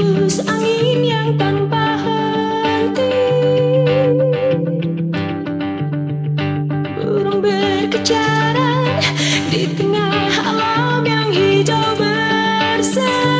dihembus angin yang tanpa henti burung berkejaran di tengah alam yang hijau bersih.